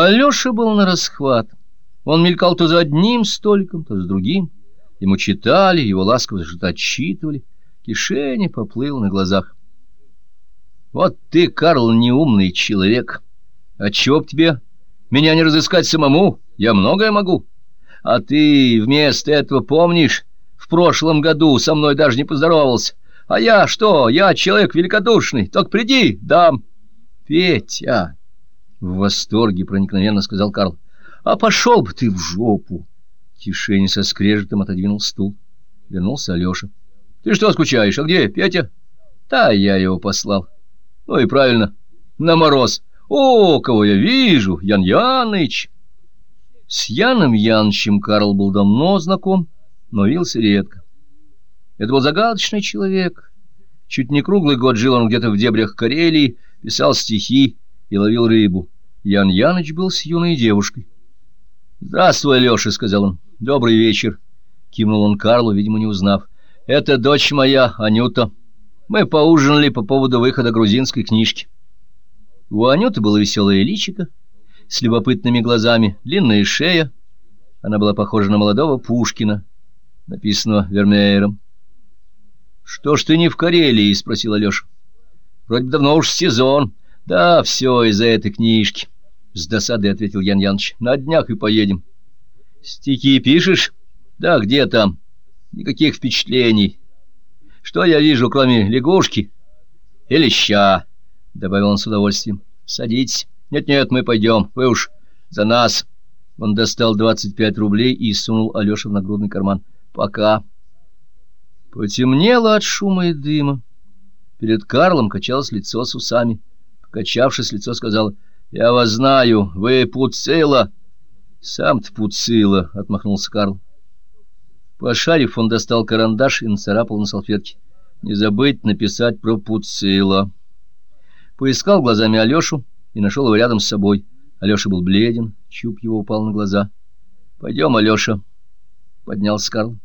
Алеша был на расхват. Он мелькал то за одним столиком, то за другим. Ему читали, его ласково что-то отчитывали. Кишеня поплыл на глазах. «Вот ты, Карл, неумный человек. Отчего б тебе меня не разыскать самому? Я многое могу. А ты вместо этого помнишь, в прошлом году со мной даже не поздоровался. А я что? Я человек великодушный. Так приди, дам». «Петя!» — в восторге проникновенно сказал Карл. «А пошел бы ты в жопу!» Тишине со скрежетом отодвинул стул. Вернулся Алеша. «Ты что скучаешь? А где Петя?» «Да, я его послал». «Ну и правильно. На мороз. О, кого я вижу! Ян Яныч!» С Яном Янычем Карл был давно знаком, но вился редко. Это был загадочный человек. Чуть не круглый год жил он где-то в дебрях Карелии, писал стихи и ловил рыбу. Ян Яныч был с юной девушкой. «Здравствуй, Алеша», — сказал он. «Добрый вечер», — кивнул он Карлу, видимо, не узнав. «Это дочь моя, Анюта. Мы поужинали по поводу выхода грузинской книжки». У Анюты было веселое личико, с любопытными глазами, длинная шея. Она была похожа на молодого Пушкина, написанного Вермеером. «Что ж ты не в Карелии?» — спросил Алеша. «Вроде давно уж сезон». «Да, все из-за этой книжки», — с досадой ответил Ян Яныч. «На днях и поедем». «Стихи пишешь?» «Да, где там?» «Никаких впечатлений». «Что я вижу, кроме лягушки?» «И леща», — добавил он с удовольствием. «Садитесь». «Нет-нет, мы пойдем. Вы уж за нас». Он достал двадцать пять рублей и сунул Алёше в нагрудный карман. «Пока». Потемнело от шума и дыма. Перед Карлом качалось лицо с усами. Покачавшись, лицо сказала, «Я вас знаю, вы Пуцила». «Сам-то Пуцила», — отмахнулся Карл. Пошарив, он достал карандаш и нацарапал на салфетке. «Не забыть написать про Пуцила». Поискал глазами Алешу и нашел его рядом с собой. Алеша был бледен, чуб его упал на глаза. «Пойдем, Алеша», — поднялся Карл.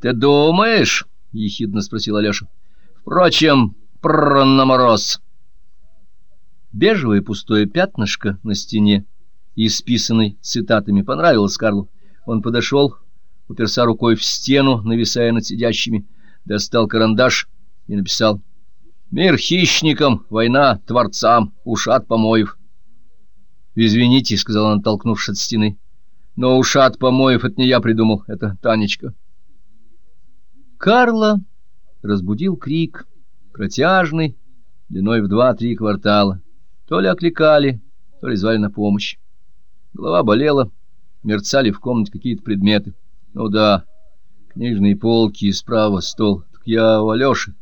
«Ты думаешь?» — ехидно спросил Алеша. «Впрочем, пр на мороз». Бежевое пустое пятнышко на стене, исписанной цитатами, понравилось Карлу. Он подошел, уперся рукой в стену, нависая над сидящими, достал карандаш и написал «Мир хищникам, война творцам, ушат помоев». «Извините», — сказал он, оттолкнувшись от стены, — «но ушат помоев — это не я придумал, это Танечка». Карла разбудил крик, протяжный, длиной в два-три квартала. То ли окликали, то ли звали на помощь. Голова болела, мерцали в комнате какие-то предметы. Ну да, книжные полки и справа стол. Так я у Алёши.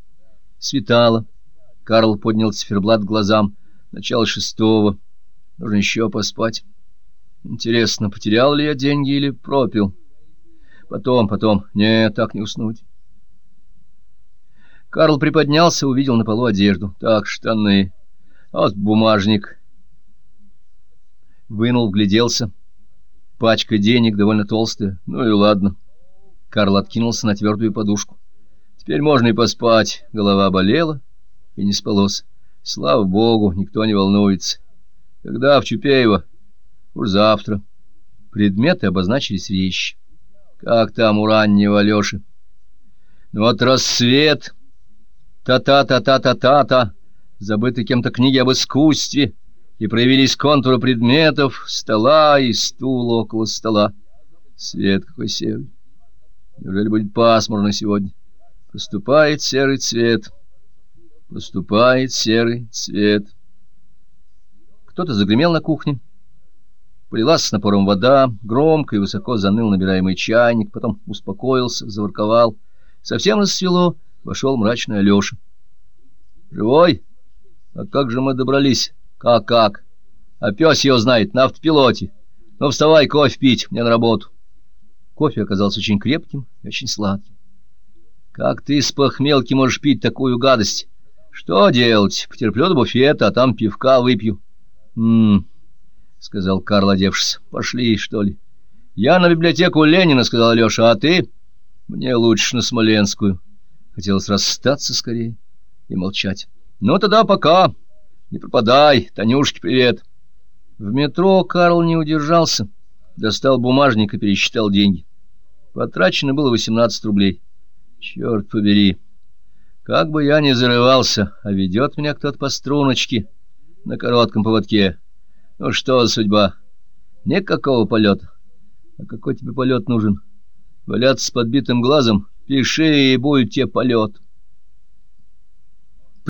Светало. Карл поднял циферблат к глазам. Начало шестого. Нужно еще поспать. Интересно, потерял ли я деньги или пропил? Потом, потом. Нет, так не уснуть. Карл приподнялся, увидел на полу одежду. Так, штаны. Вот бумажник. Вынул, вгляделся. Пачка денег довольно толстая. Ну и ладно. Карл откинулся на твердую подушку. Теперь можно и поспать. Голова болела и не спалось. Слава богу, никто не волнуется. Когда в Чупеево? Уж завтра. Предметы обозначились вещи. Как там у раннего Алёши? Ну вот рассвет. Та-та-та-та-та-та-та забыты кем-то книги об искусстве, и проявились контуры предметов, стола и стула около стола. Свет какой серый. Неужели будет пасмурно сегодня? Поступает серый цвет. Поступает серый цвет. Кто-то загремел на кухне. Полилась с напором вода, громко и высоко заныл набираемый чайник, потом успокоился, заворковал. Совсем рассвело, вошел мрачный Алеша. «Живой?» А как же мы добрались? Как-как? А пес его знает, на автопилоте. Ну, вставай, кофе пить, мне на работу. Кофе оказался очень крепким и очень сладким. Как ты с похмелки можешь пить такую гадость? Что делать? Потерплю до буфета, а там пивка выпью. М-м, сказал Карл, одевшись. Пошли, что ли? Я на библиотеку Ленина, сказал Алеша, а ты? Мне лучше на Смоленскую. Хотелось расстаться скорее и молчать. Ну, тогда пока. Не пропадай. Танюшке привет. В метро Карл не удержался, достал бумажник и пересчитал деньги. Потрачено было 18 рублей. Черт побери! Как бы я ни зарывался, а ведет меня кто-то по струночке на коротком поводке. Ну что, судьба? Никакого полета. А какой тебе полет нужен? Валяться с подбитым глазом? Пиши, и будет тебе полет.